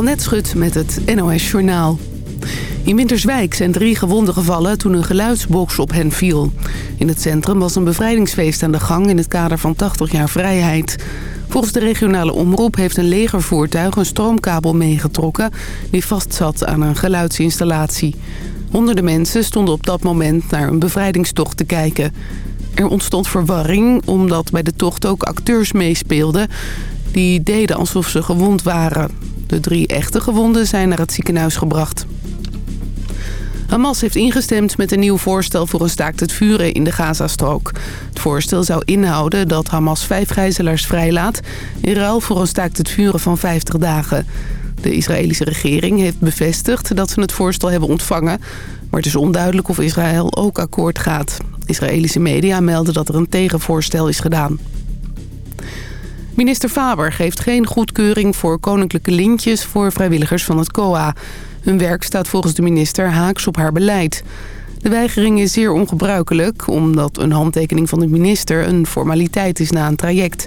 Annette Schut met het NOS Journaal. In Winterswijk zijn drie gewonden gevallen toen een geluidsbox op hen viel. In het centrum was een bevrijdingsfeest aan de gang in het kader van 80 jaar vrijheid. Volgens de regionale omroep heeft een legervoertuig een stroomkabel meegetrokken... die vastzat aan een geluidsinstallatie. Honderden mensen stonden op dat moment naar een bevrijdingstocht te kijken. Er ontstond verwarring omdat bij de tocht ook acteurs meespeelden... die deden alsof ze gewond waren. De drie echte gewonden zijn naar het ziekenhuis gebracht. Hamas heeft ingestemd met een nieuw voorstel voor een staakt het vuren in de Gazastrook. Het voorstel zou inhouden dat Hamas vijf gijzelaars vrijlaat... in ruil voor een staakt het vuren van 50 dagen. De Israëlische regering heeft bevestigd dat ze het voorstel hebben ontvangen... maar het is onduidelijk of Israël ook akkoord gaat. Israëlische media melden dat er een tegenvoorstel is gedaan. Minister Faber geeft geen goedkeuring voor koninklijke lintjes voor vrijwilligers van het COA. Hun werk staat volgens de minister haaks op haar beleid. De weigering is zeer ongebruikelijk, omdat een handtekening van de minister een formaliteit is na een traject.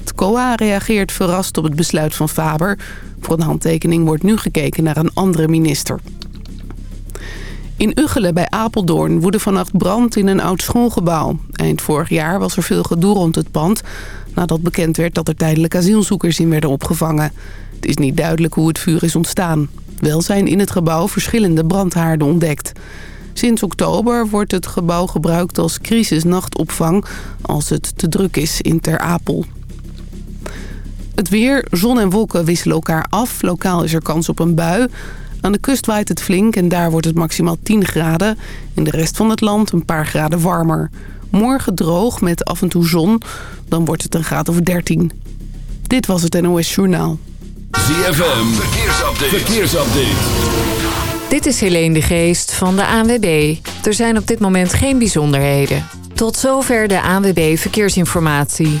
Het COA reageert verrast op het besluit van Faber. Voor een handtekening wordt nu gekeken naar een andere minister. In Uggelen bij Apeldoorn woedde vannacht brand in een oud schoolgebouw. Eind vorig jaar was er veel gedoe rond het pand... nadat bekend werd dat er tijdelijk asielzoekers in werden opgevangen. Het is niet duidelijk hoe het vuur is ontstaan. Wel zijn in het gebouw verschillende brandhaarden ontdekt. Sinds oktober wordt het gebouw gebruikt als crisisnachtopvang... als het te druk is in Ter Apel. Het weer, zon en wolken wisselen elkaar af. Lokaal is er kans op een bui... Aan de kust waait het flink en daar wordt het maximaal 10 graden. In de rest van het land een paar graden warmer. Morgen droog met af en toe zon. Dan wordt het een graad of 13. Dit was het NOS Journaal. ZFM, verkeersupdate. verkeersupdate. Dit is Helene de Geest van de ANWB. Er zijn op dit moment geen bijzonderheden. Tot zover de ANWB Verkeersinformatie.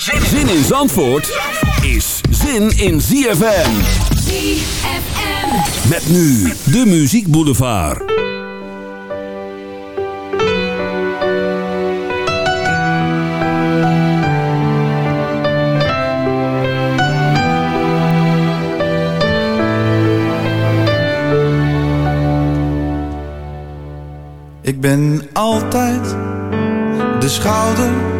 Zin in Zandvoort is zin in ZFM. ZFM. Met nu de Muziek Boulevard. Ik ben altijd de schouder, de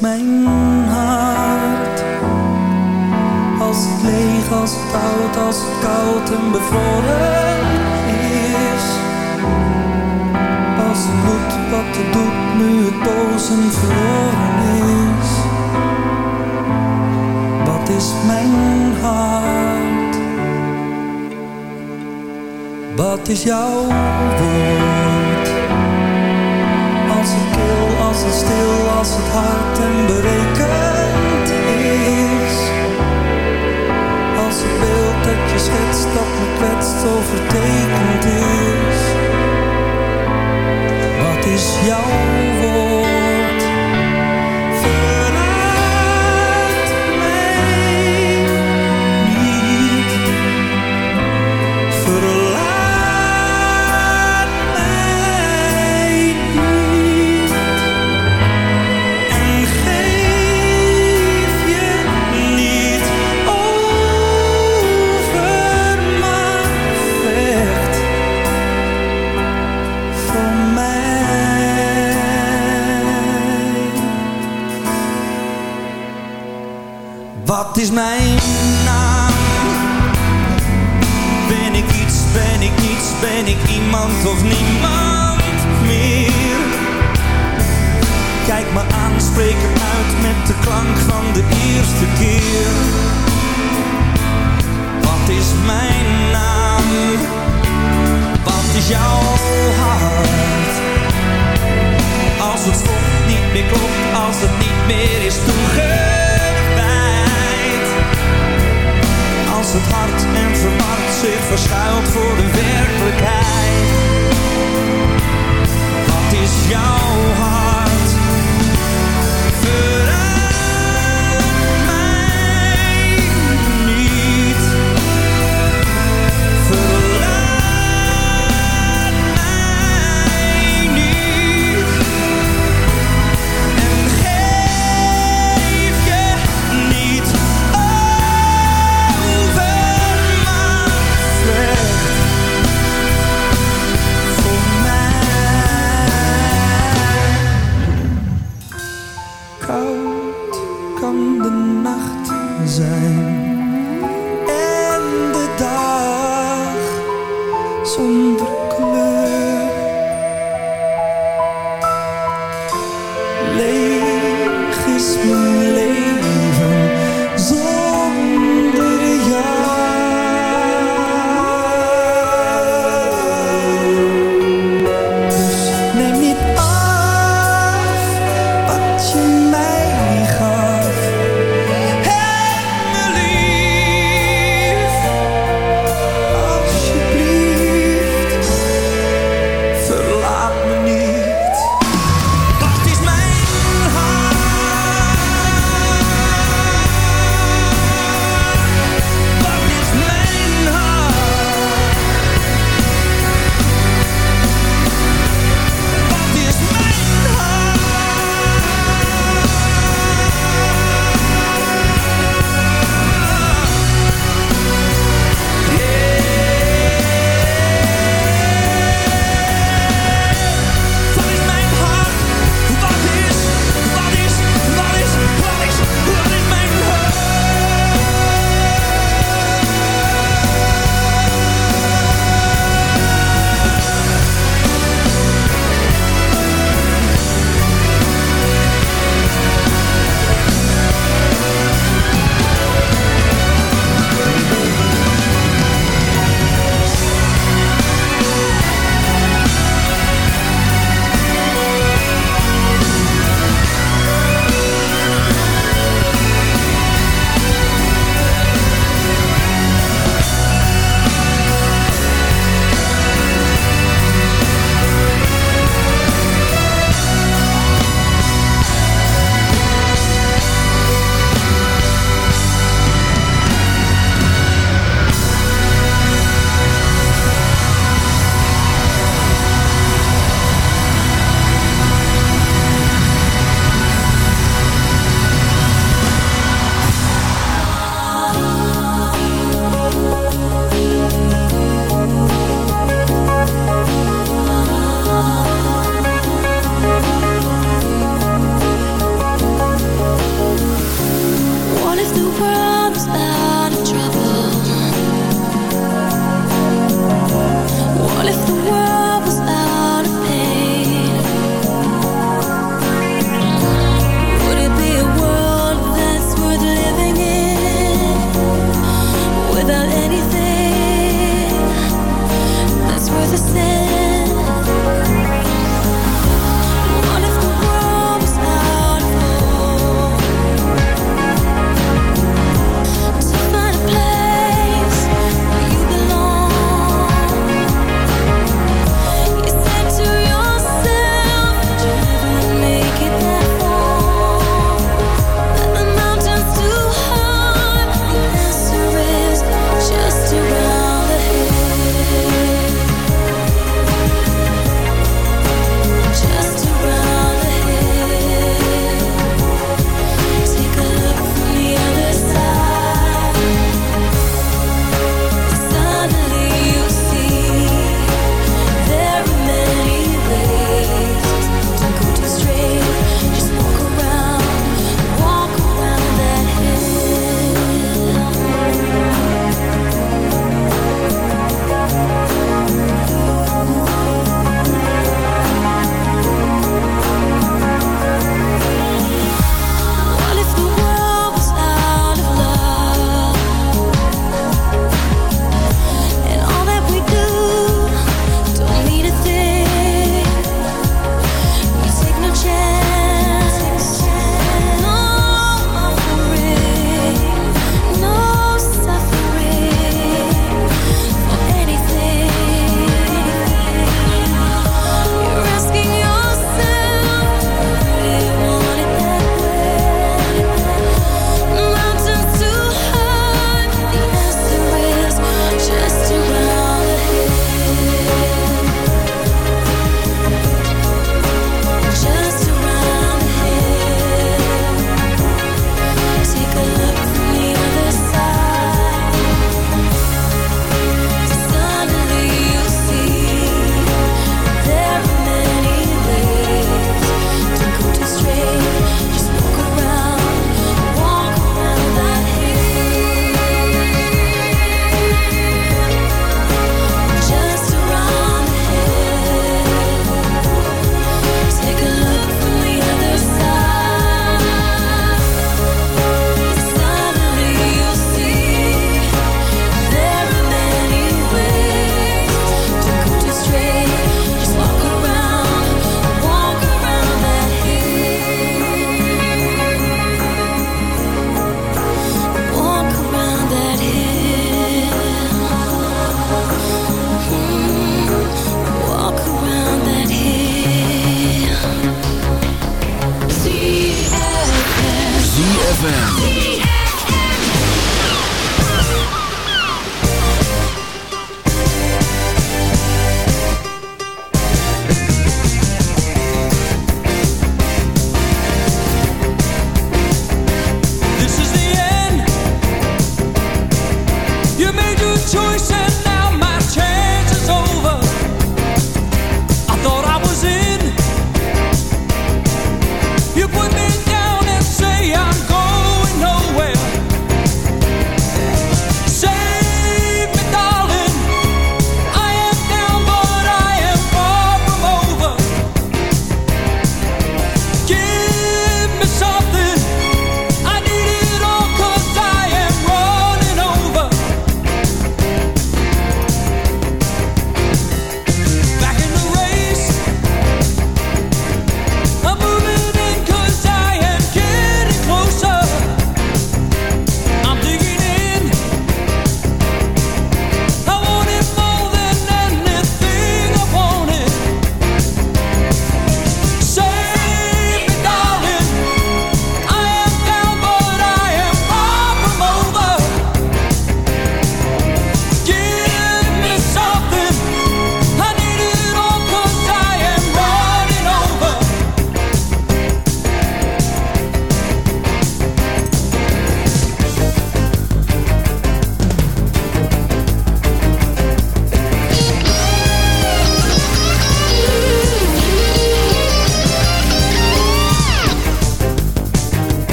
Wat kwetst, overtekend is. Wat is jouw woord? koud kan de nacht zijn. En de dag zonder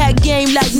had game like?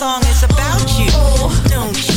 song is about you. Don't you?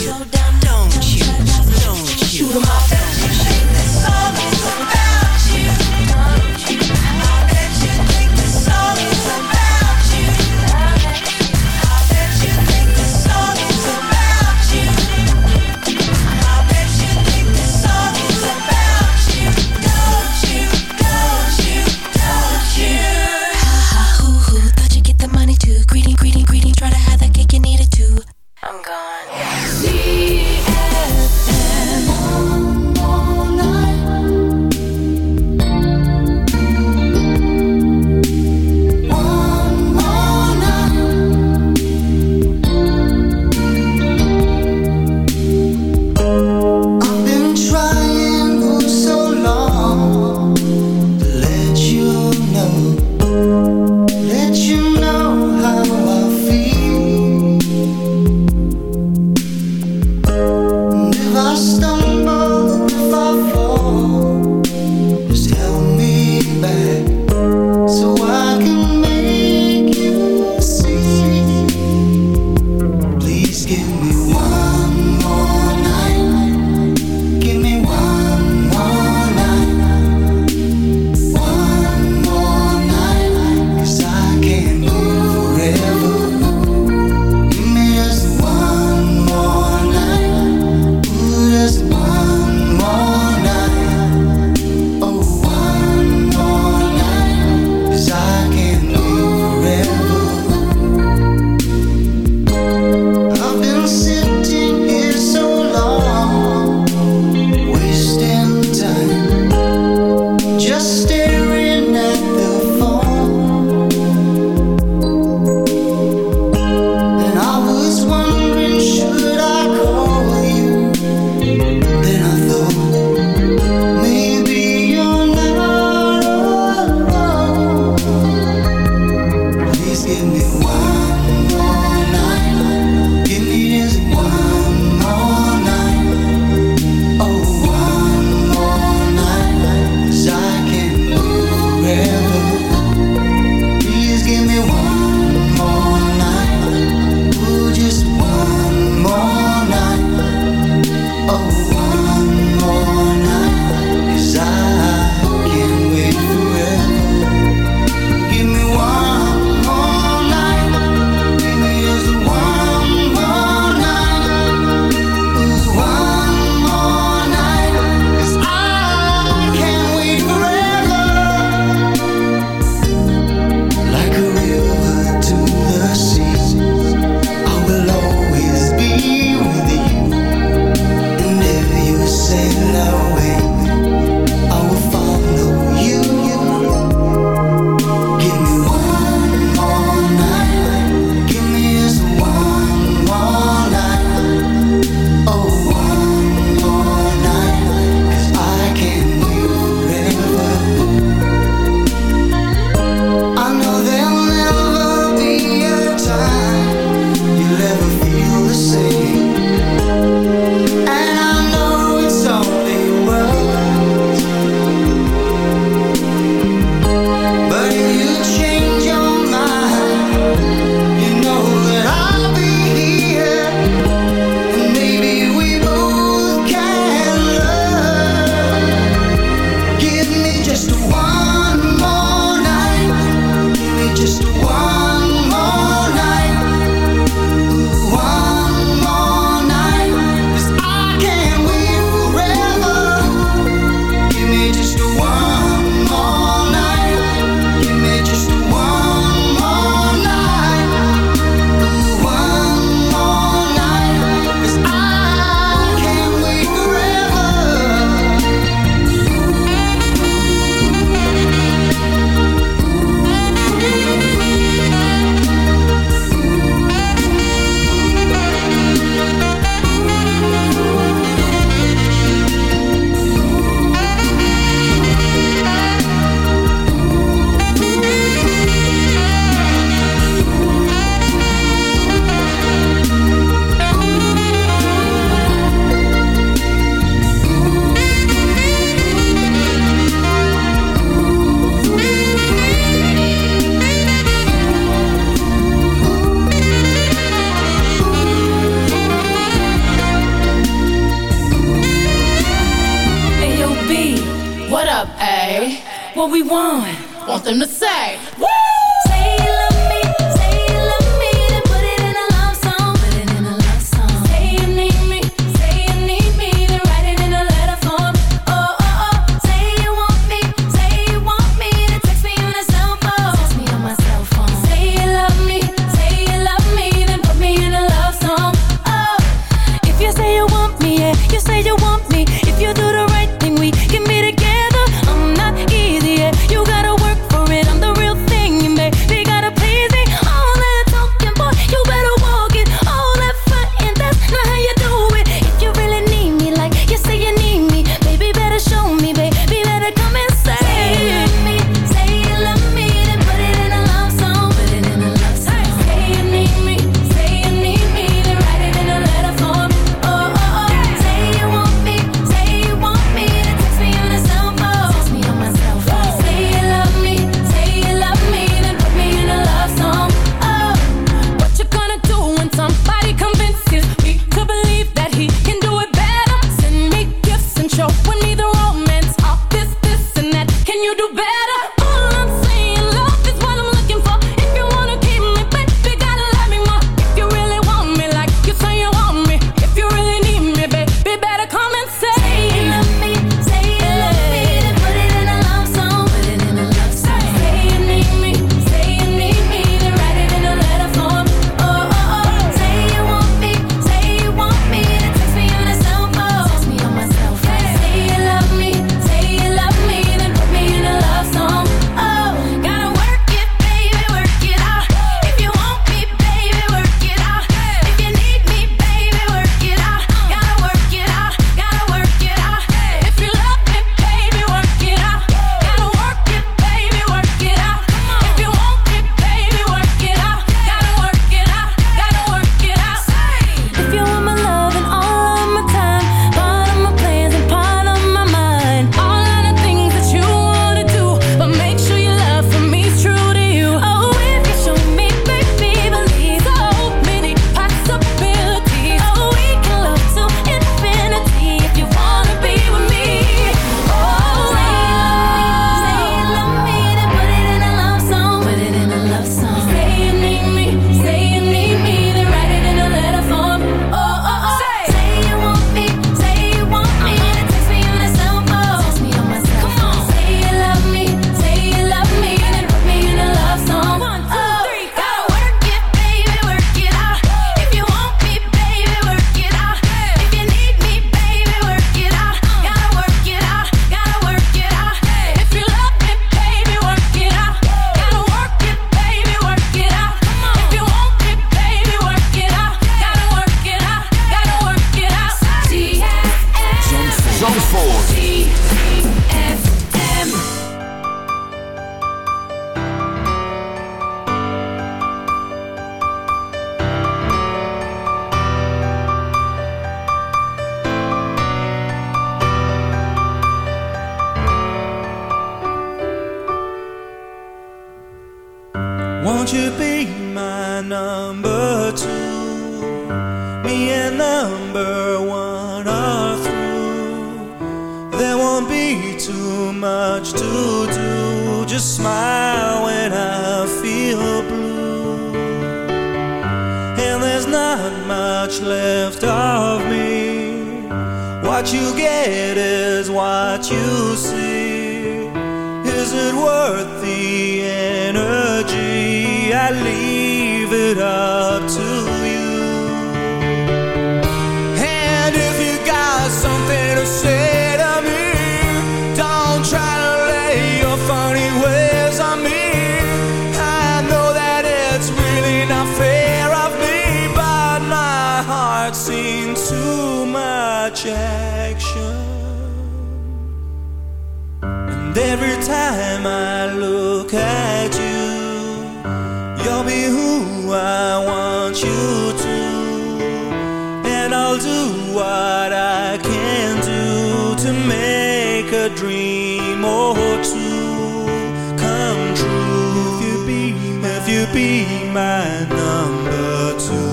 Be my number two.